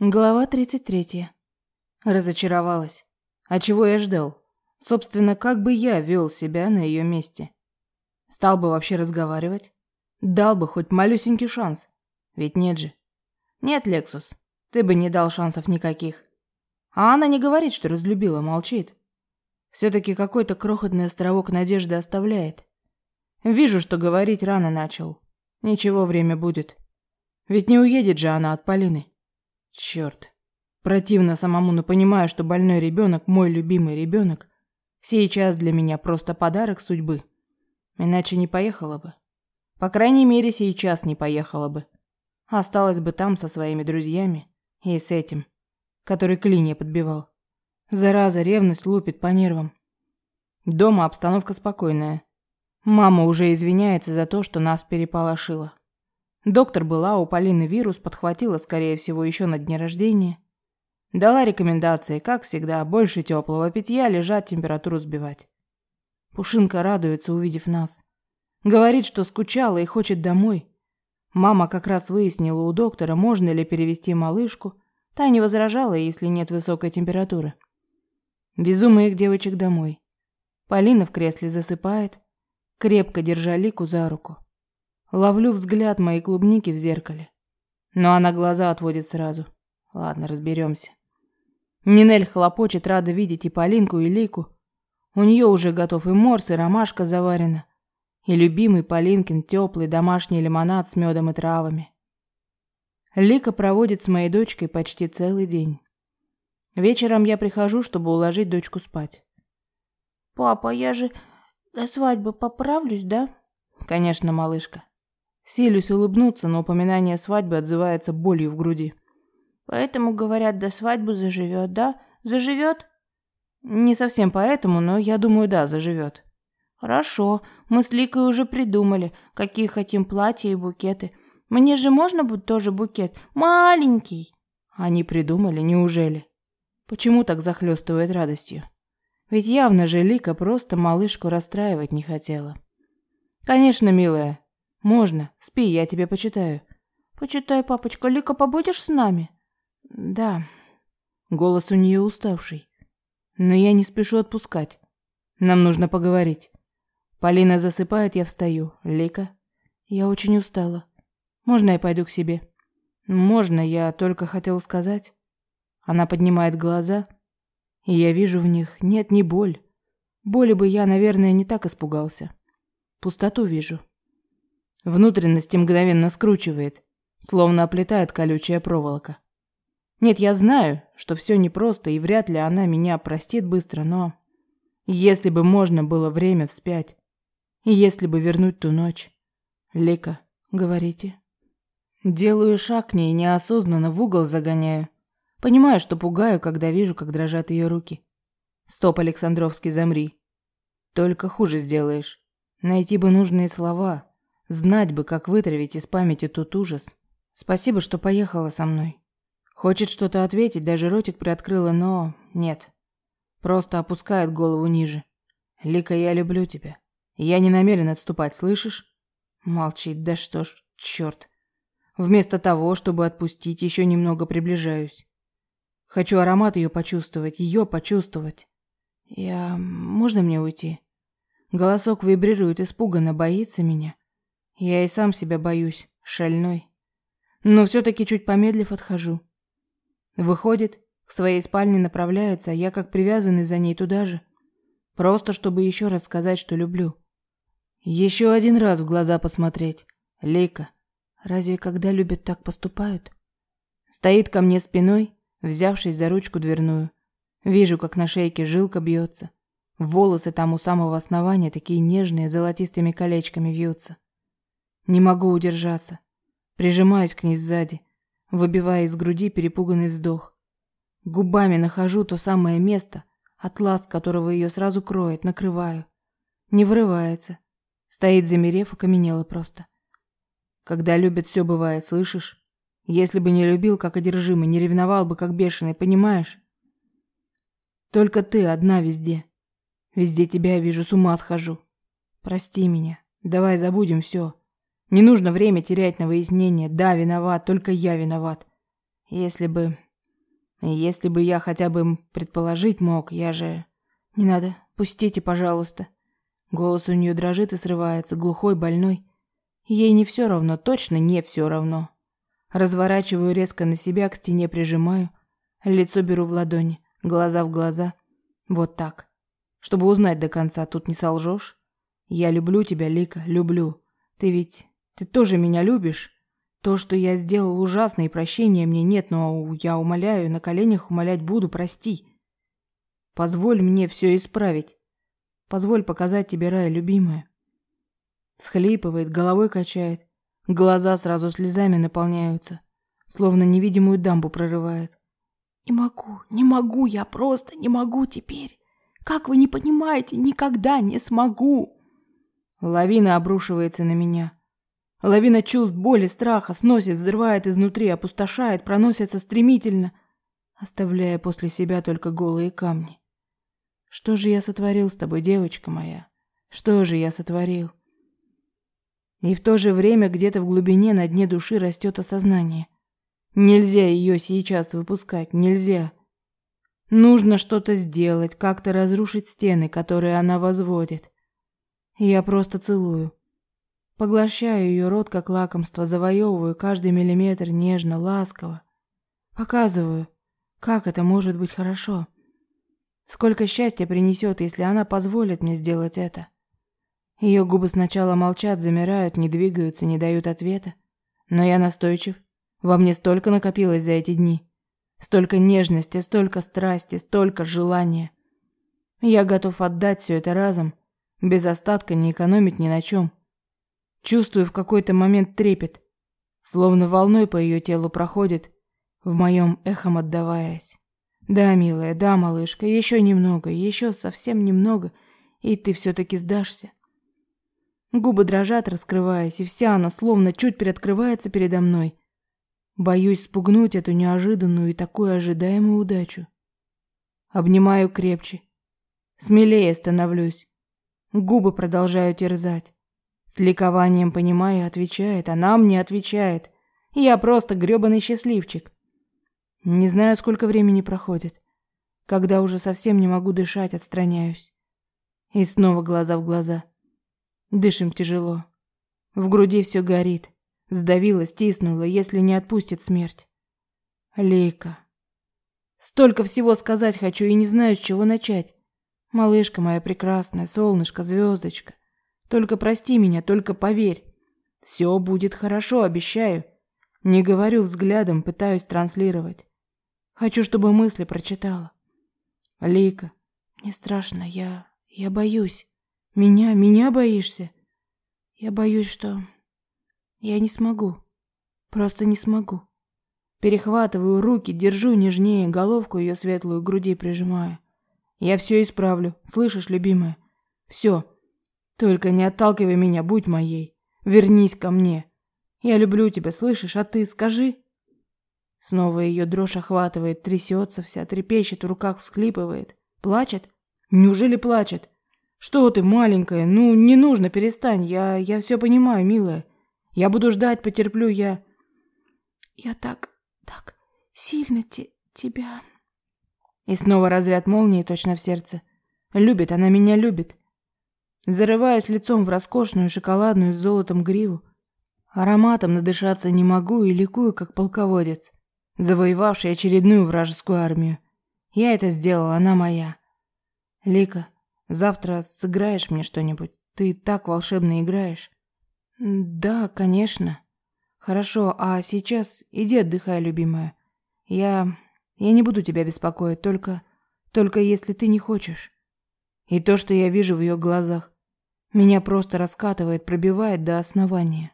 Глава 33. Разочаровалась. А чего я ждал? Собственно, как бы я вел себя на ее месте? Стал бы вообще разговаривать? Дал бы хоть малюсенький шанс. Ведь нет же. Нет, Лексус, ты бы не дал шансов никаких. А она не говорит, что разлюбила, молчит. Все-таки какой-то крохотный островок надежды оставляет. Вижу, что говорить рано начал. Ничего, время будет. Ведь не уедет же она от Полины. Черт. Противно самому, но понимаю, что больной ребенок, мой любимый ребенок, сейчас для меня просто подарок судьбы. Иначе не поехала бы. По крайней мере, сейчас не поехала бы. Осталась бы там со своими друзьями и с этим, который клинья подбивал. Зараза, ревность лупит по нервам. Дома обстановка спокойная. Мама уже извиняется за то, что нас переполошила. Доктор была, у Полины вирус подхватила, скорее всего, еще на дне рождения. Дала рекомендации, как всегда, больше теплого питья, лежать, температуру сбивать. Пушинка радуется, увидев нас. Говорит, что скучала и хочет домой. Мама как раз выяснила у доктора, можно ли перевести малышку. Та не возражала, если нет высокой температуры. Везу моих девочек домой. Полина в кресле засыпает, крепко держа Лику за руку. Ловлю взгляд моей клубники в зеркале. Но она глаза отводит сразу. Ладно, разберемся. Нинель хлопочет, рада видеть и Полинку, и Лику. У нее уже готов и морс, и ромашка заварена. И любимый Полинкин теплый домашний лимонад с медом и травами. Лика проводит с моей дочкой почти целый день. Вечером я прихожу, чтобы уложить дочку спать. «Папа, я же до свадьбы поправлюсь, да?» «Конечно, малышка. Силюсь улыбнуться, но упоминание свадьбы отзывается болью в груди. Поэтому, говорят, до свадьбы заживет, да? Заживет? Не совсем поэтому, но я думаю, да, заживет. Хорошо, мы с Ликой уже придумали, какие хотим платья и букеты. Мне же можно будет тоже букет? Маленький. Они придумали, неужели? Почему так захлестывает радостью? Ведь явно же Лика просто малышку расстраивать не хотела. Конечно, милая, можно. Спи, я тебе почитаю. Почитай, папочка. Лика, побудешь с нами? Да. Голос у нее уставший. Но я не спешу отпускать. Нам нужно поговорить. Полина засыпает, я встаю. Лика, я очень устала. Можно я пойду к себе? Можно, я только хотел сказать. Она поднимает глаза, и я вижу в них нет ни боль. Боли бы я, наверное, не так испугался. Пустоту вижу. Внутренности мгновенно скручивает, словно оплетает колючая проволока. Нет, я знаю, что все непросто, и вряд ли она меня простит быстро, но... Если бы можно было время вспять, и если бы вернуть ту ночь... Лика, говорите. Делаю шаг к ней, неосознанно в угол загоняю. Понимаю, что пугаю, когда вижу, как дрожат ее руки. Стоп, Александровский, замри. Только хуже сделаешь. Найти бы нужные слова, Знать бы, как вытравить из памяти тот ужас. Спасибо, что поехала со мной. Хочет что-то ответить, даже ротик приоткрыла, но нет. Просто опускает голову ниже. Лика, я люблю тебя. Я не намерен отступать, слышишь? Молчит. Да что ж, черт. Вместо того, чтобы отпустить, еще немного приближаюсь. Хочу аромат ее почувствовать, ее почувствовать. Я... Можно мне уйти? Голосок вибрирует испуганно, боится меня. Я и сам себя боюсь, шальной. Но все-таки чуть помедлив отхожу. Выходит, к своей спальне направляется, а я как привязанный за ней туда же. Просто чтобы еще раз сказать, что люблю. Еще один раз в глаза посмотреть. Лейка, разве когда любят так поступают? Стоит ко мне спиной, взявшись за ручку дверную. Вижу, как на шейке жилка бьется. Волосы там у самого основания такие нежные, золотистыми колечками вьются. Не могу удержаться. Прижимаюсь к ней сзади, выбивая из груди перепуганный вздох. Губами нахожу то самое место, атлас которого ее сразу кроет, накрываю. Не врывается. Стоит замерев, окаменела просто. Когда любят, все бывает, слышишь? Если бы не любил, как одержимый, не ревновал бы, как бешеный, понимаешь? Только ты одна везде. Везде тебя вижу, с ума схожу. Прости меня. Давай забудем все. Не нужно время терять на выяснение. Да, виноват, только я виноват. Если бы... Если бы я хотя бы предположить мог, я же... Не надо, пустите, пожалуйста. Голос у нее дрожит и срывается, глухой, больной. Ей не все равно, точно не все равно. Разворачиваю резко на себя, к стене прижимаю. Лицо беру в ладони, глаза в глаза. Вот так. Чтобы узнать до конца, тут не солжешь. Я люблю тебя, Лика, люблю. Ты ведь... Ты тоже меня любишь? То, что я сделал ужасно, и прощения мне нет, но я умоляю, на коленях умолять буду, прости. Позволь мне все исправить. Позволь показать тебе рай, любимая. Схлипывает, головой качает. Глаза сразу слезами наполняются, словно невидимую дамбу прорывает. Не могу, не могу, я просто не могу теперь. Как вы не понимаете, никогда не смогу. Лавина обрушивается на меня. Лавина чувств боли, страха сносит, взрывает изнутри, опустошает, проносится стремительно, оставляя после себя только голые камни. Что же я сотворил с тобой, девочка моя? Что же я сотворил? И в то же время где-то в глубине на дне души растет осознание. Нельзя ее сейчас выпускать, нельзя. Нужно что-то сделать, как-то разрушить стены, которые она возводит. Я просто целую. Поглощаю ее рот как лакомство, завоевываю каждый миллиметр нежно, ласково. Показываю, как это может быть хорошо. Сколько счастья принесет, если она позволит мне сделать это. Ее губы сначала молчат, замирают, не двигаются, не дают ответа. Но я настойчив. Во мне столько накопилось за эти дни. Столько нежности, столько страсти, столько желания. Я готов отдать все это разом, без остатка не экономить ни на чем. Чувствую в какой-то момент трепет, словно волной по ее телу проходит, в моем эхом отдаваясь. Да, милая, да, малышка, еще немного, еще совсем немного, и ты все-таки сдашься. Губы дрожат, раскрываясь, и вся она словно чуть приоткрывается передо мной. Боюсь спугнуть эту неожиданную и такую ожидаемую удачу. Обнимаю крепче. Смелее становлюсь. Губы продолжаю терзать. С ликованием понимаю, отвечает, она мне отвечает. Я просто грёбаный счастливчик. Не знаю, сколько времени проходит. Когда уже совсем не могу дышать, отстраняюсь. И снова глаза в глаза. Дышим тяжело. В груди все горит. Сдавило, стиснуло, если не отпустит смерть. Лейка. Столько всего сказать хочу и не знаю, с чего начать. Малышка моя прекрасная, солнышко, звездочка. Только прости меня, только поверь. Все будет хорошо, обещаю. Не говорю взглядом, пытаюсь транслировать. Хочу, чтобы мысли прочитала. Лика, мне страшно, я... я боюсь. Меня, меня боишься? Я боюсь, что... Я не смогу. Просто не смогу. Перехватываю руки, держу нежнее, головку ее светлую груди прижимаю. Я все исправлю, слышишь, любимая? Все. Только не отталкивай меня, будь моей. Вернись ко мне. Я люблю тебя, слышишь? А ты скажи. Снова ее дрожь охватывает, трясется вся, трепещет, в руках всхлипывает. Плачет? Неужели плачет? Что ты, маленькая? Ну, не нужно, перестань. Я я все понимаю, милая. Я буду ждать, потерплю, я Я так так сильно те тебя. И снова разряд молнии точно в сердце. Любит она меня, любит. Зарываюсь лицом в роскошную шоколадную с золотом гриву. Ароматом надышаться не могу и ликую, как полководец, завоевавший очередную вражескую армию. Я это сделала, она моя. Лика, Завтра сыграешь мне что-нибудь? Ты так волшебно играешь. Да, конечно. Хорошо, а сейчас иди отдыхай, любимая. Я я не буду тебя беспокоить, только только если ты не хочешь. И то, что я вижу в ее глазах, меня просто раскатывает, пробивает до основания.